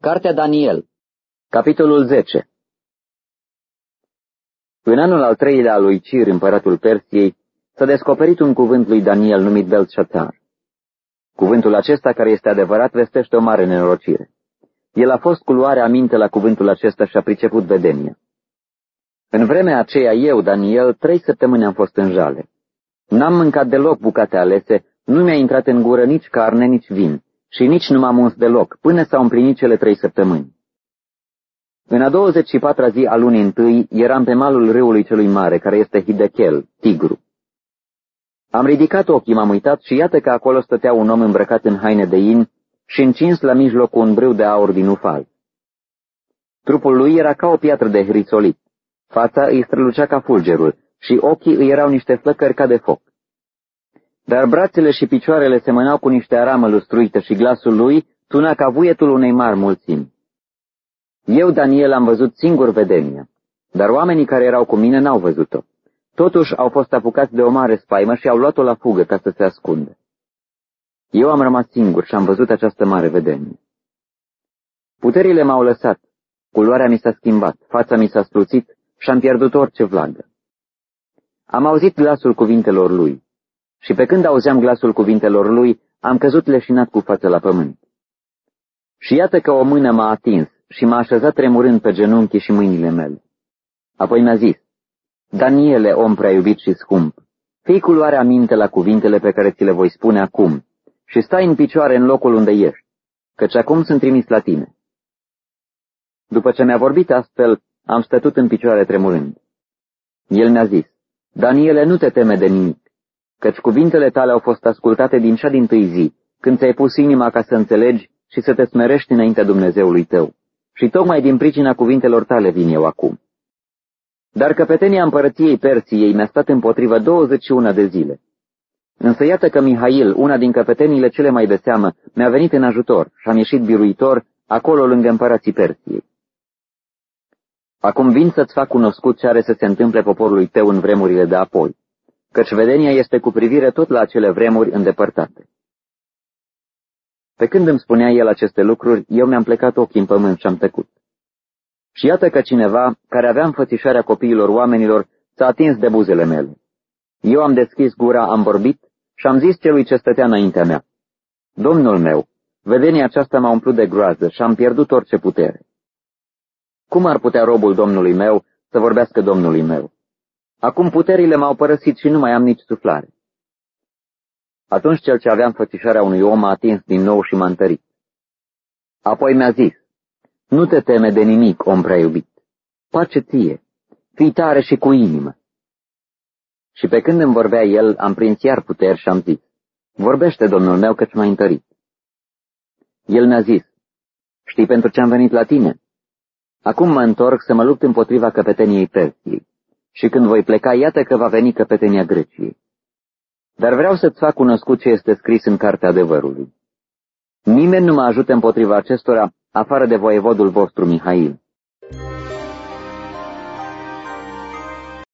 Cartea Daniel Capitolul 10 În anul al treilea al lui Cir, împăratul Persiei, s-a descoperit un cuvânt lui Daniel numit Belșațar. Cuvântul acesta, care este adevărat, vestește o mare nenorocire. El a fost cu luare aminte la cuvântul acesta și a priceput vedenia. În vremea aceea eu, Daniel, trei săptămâni am fost în jale. N-am mâncat deloc bucate alese, nu mi-a intrat în gură nici carne, nici vin și nici nu m-am uns deloc, până s-au împlinit cele trei săptămâni. În a 24-a zi a lunii întâi eram pe malul râului celui mare, care este Hidechel, Tigru. Am ridicat ochii, m-am uitat și iată că acolo stătea un om îmbrăcat în haine de in și încins la mijloc cu un brâu de aur din ufal. Trupul lui era ca o piatră de hrisolit, fața îi strălucea ca fulgerul și ochii îi erau niște flăcări ca de foc. Dar brațele și picioarele semănau cu niște aramă lustruită și glasul lui tuna ca vuietul unei mari mulțimi. Eu, Daniel, am văzut singur vedenia, dar oamenii care erau cu mine n-au văzut-o. Totuși au fost apucați de o mare spaimă și au luat-o la fugă ca să se ascundă. Eu am rămas singur și am văzut această mare vedenie. Puterile m-au lăsat, culoarea mi s-a schimbat, fața mi s-a struțit și am pierdut orice vlagă. Am auzit glasul cuvintelor lui și pe când auzeam glasul cuvintelor lui, am căzut leșinat cu față la pământ. Și iată că o mână m-a atins și m-a așezat tremurând pe genunchi și mâinile mele. Apoi mi-a zis, Daniele, om prea iubit și scump, fii cu luarea minte la cuvintele pe care ți le voi spune acum și stai în picioare în locul unde ești, căci acum sunt trimis la tine. După ce mi-a vorbit astfel, am stătut în picioare tremurând. El mi-a zis, Daniele, nu te teme de nimic căci cuvintele tale au fost ascultate din cea din tâi zi, când ți-ai pus inima ca să înțelegi și să te smerești înaintea Dumnezeului tău. Și tocmai din pricina cuvintelor tale vin eu acum. Dar căpetenia împărăției Persiei mi-a stat împotrivă 21 de zile. Însă iată că Mihail, una din căpetenile cele mai de seamă, mi-a venit în ajutor și am ieșit biruitor acolo lângă împărații Persiei. Acum vin să-ți fac cunoscut ce are să se întâmple poporului tău în vremurile de apoi căci vedenia este cu privire tot la acele vremuri îndepărtate. Pe când îmi spunea el aceste lucruri, eu mi-am plecat ochii în pământ și am tăcut. Și iată că cineva, care avea înfățișarea copiilor oamenilor, s-a atins de buzele mele. Eu am deschis gura, am vorbit și am zis celui ce stătea înaintea mea. Domnul meu, vedenia aceasta m-a umplut de groază și am pierdut orice putere. Cum ar putea robul Domnului meu să vorbească Domnului meu? Acum puterile m-au părăsit și nu mai am nici suflare. Atunci cel ce avea înfățișarea unui om a atins din nou și m-a întărit. Apoi mi-a zis, nu te teme de nimic, om prea iubit. Pace ție, fii tare și cu inimă. Și pe când îmi vorbea el, am prins iar puteri și am zis, vorbește, domnul meu, căci m-ai întărit. El mi-a zis, știi pentru ce am venit la tine? Acum mă întorc să mă lupt împotriva căpeteniei Persiei și când voi pleca, iată că va veni căpetenia Greciei. Dar vreau să-ți fac cunoscut ce este scris în cartea adevărului. Nimeni nu mă ajută împotriva acestora, afară de voievodul vostru, Mihail.